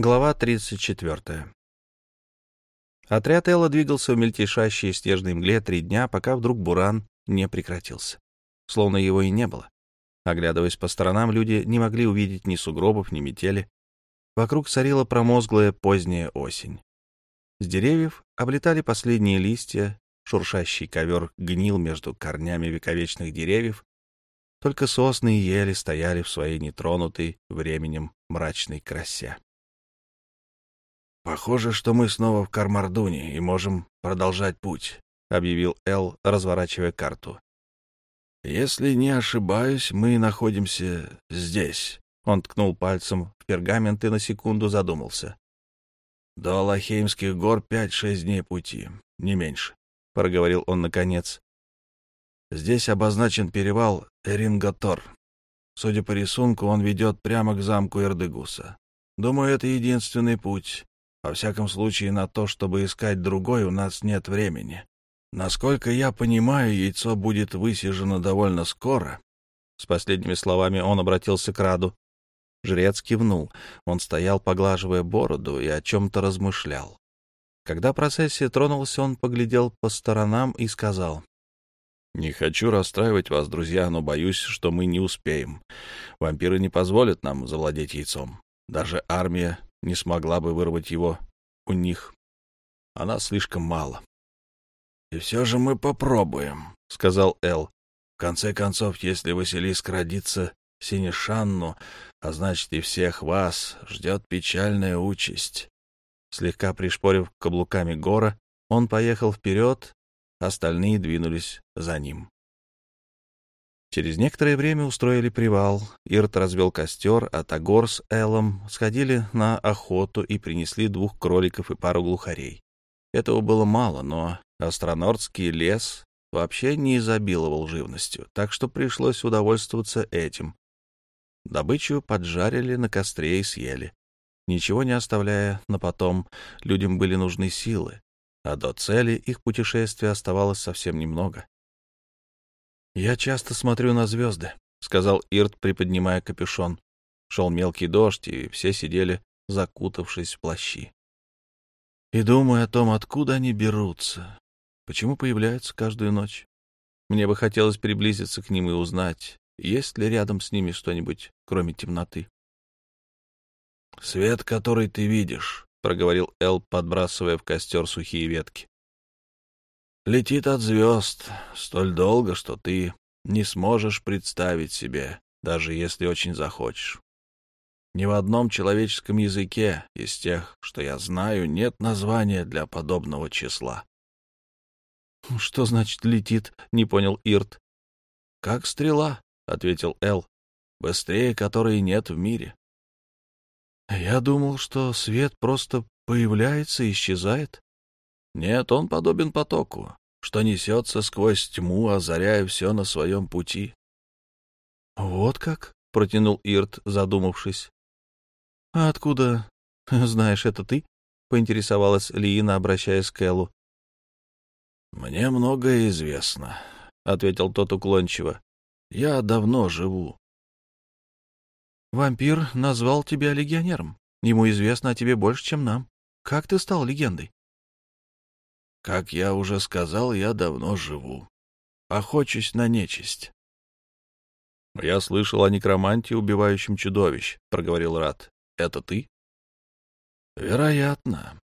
Глава 34. Отряд Элла двигался в мельтешащей снежной мгле три дня, пока вдруг буран не прекратился. Словно его и не было. Оглядываясь по сторонам, люди не могли увидеть ни сугробов, ни метели. Вокруг царила промозглая поздняя осень. С деревьев облетали последние листья, шуршащий ковер гнил между корнями вековечных деревьев. Только сосны и ели стояли в своей нетронутой временем мрачной красе. «Похоже, что мы снова в Кармардуне и можем продолжать путь», — объявил Эл, разворачивая карту. «Если не ошибаюсь, мы находимся здесь». Он ткнул пальцем в пергамент и на секунду задумался. «До Аллахеймских гор пять-шесть дней пути, не меньше», — проговорил он наконец. «Здесь обозначен перевал Эрингатор. Судя по рисунку, он ведет прямо к замку Эрдегуса. Думаю, это единственный путь. Во всяком случае, на то, чтобы искать другой, у нас нет времени. Насколько я понимаю, яйцо будет высижено довольно скоро. С последними словами он обратился к Раду. Жрец кивнул. Он стоял, поглаживая бороду, и о чем-то размышлял. Когда процессия тронулась, он поглядел по сторонам и сказал. «Не хочу расстраивать вас, друзья, но боюсь, что мы не успеем. Вампиры не позволят нам завладеть яйцом. Даже армия не смогла бы вырвать его у них. Она слишком мало. — И все же мы попробуем, — сказал Эл. — В конце концов, если Василиск родится Синишанну, а значит и всех вас, ждет печальная участь. Слегка пришпорив каблуками гора, он поехал вперед, остальные двинулись за ним. Через некоторое время устроили привал. Ирт развел костер, а Тагор с Элом сходили на охоту и принесли двух кроликов и пару глухарей. Этого было мало, но астронордский лес вообще не изобиловал живностью, так что пришлось удовольствоваться этим. Добычу поджарили на костре и съели. Ничего не оставляя на потом, людям были нужны силы, а до цели их путешествия оставалось совсем немного. «Я часто смотрю на звезды», — сказал Ирт, приподнимая капюшон. Шел мелкий дождь, и все сидели, закутавшись в плащи. «И думаю о том, откуда они берутся, почему появляются каждую ночь. Мне бы хотелось приблизиться к ним и узнать, есть ли рядом с ними что-нибудь, кроме темноты». «Свет, который ты видишь», — проговорил Эл, подбрасывая в костер сухие ветки летит от звезд столь долго, что ты не сможешь представить себе, даже если очень захочешь. Ни в одном человеческом языке из тех, что я знаю, нет названия для подобного числа. — Что значит «летит»? — не понял Ирт. — Как стрела, — ответил Эл, — быстрее которой нет в мире. — Я думал, что свет просто появляется и исчезает. Нет, он подобен потоку, что несется сквозь тьму, озаряя все на своем пути. — Вот как? — протянул Ирт, задумавшись. — А откуда знаешь это ты? — поинтересовалась Лиина, обращаясь к Эллу. — Мне многое известно, — ответил тот уклончиво. — Я давно живу. — Вампир назвал тебя легионером. Ему известно о тебе больше, чем нам. Как ты стал легендой? Как я уже сказал, я давно живу. Охочусь на нечисть. — Я слышал о некроманте, убивающем чудовищ, — проговорил Рат. — Это ты? — Вероятно.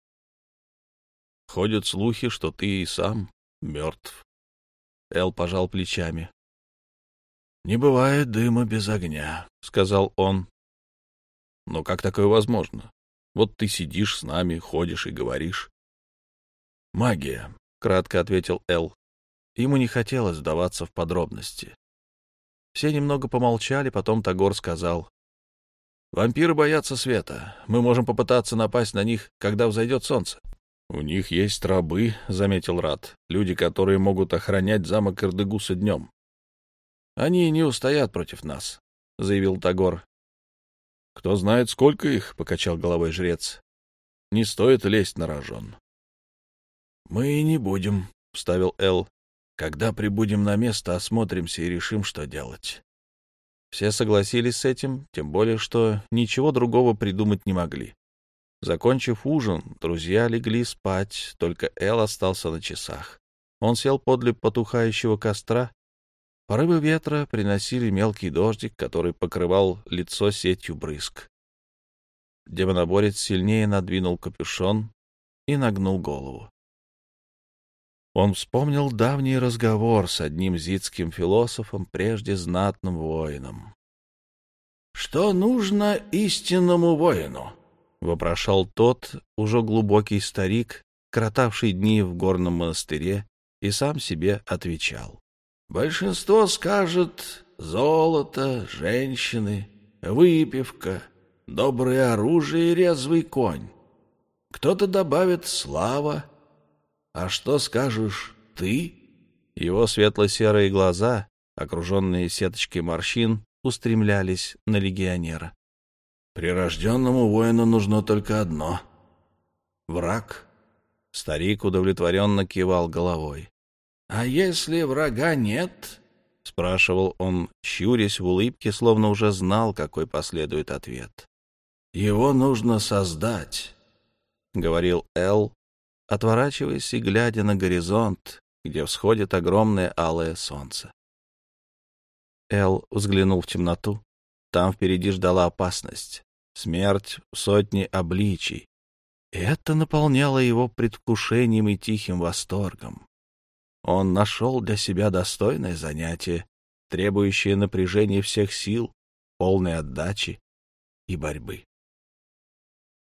— Ходят слухи, что ты и сам мертв. Эл пожал плечами. — Не бывает дыма без огня, — сказал он. — Но как такое возможно? Вот ты сидишь с нами, ходишь и говоришь. «Магия», — кратко ответил Эл. Ему не хотелось сдаваться в подробности. Все немного помолчали, потом Тагор сказал. «Вампиры боятся света. Мы можем попытаться напасть на них, когда взойдет солнце». «У них есть рабы», — заметил Рат, — «люди, которые могут охранять замок Эрдегуса днем». «Они не устоят против нас», — заявил Тагор. «Кто знает, сколько их», — покачал головой жрец. «Не стоит лезть на рожон. «Мы и не будем», — вставил Эл. «Когда прибудем на место, осмотримся и решим, что делать». Все согласились с этим, тем более, что ничего другого придумать не могли. Закончив ужин, друзья легли спать, только Эл остался на часах. Он сел подле потухающего костра. Порывы ветра приносили мелкий дождик, который покрывал лицо сетью брызг. Демоноборец сильнее надвинул капюшон и нагнул голову. Он вспомнил давний разговор с одним зидским философом, прежде знатным воином. «Что нужно истинному воину?» — вопрошал тот, уже глубокий старик, кротавший дни в горном монастыре, и сам себе отвечал. «Большинство скажет золото, женщины, выпивка, доброе оружие и резвый конь. Кто-то добавит слава, а что скажешь ты?» Его светло-серые глаза, окруженные сеточкой морщин, устремлялись на легионера. «Прирожденному воину нужно только одно — враг». Старик удовлетворенно кивал головой. «А если врага нет?» — спрашивал он, щурясь в улыбке, словно уже знал, какой последует ответ. «Его нужно создать», — говорил Эл, отворачиваясь и глядя на горизонт, где всходит огромное алое солнце. Эл взглянул в темноту. Там впереди ждала опасность, смерть в сотни обличий. Это наполняло его предвкушением и тихим восторгом. Он нашел для себя достойное занятие, требующее напряжения всех сил, полной отдачи и борьбы.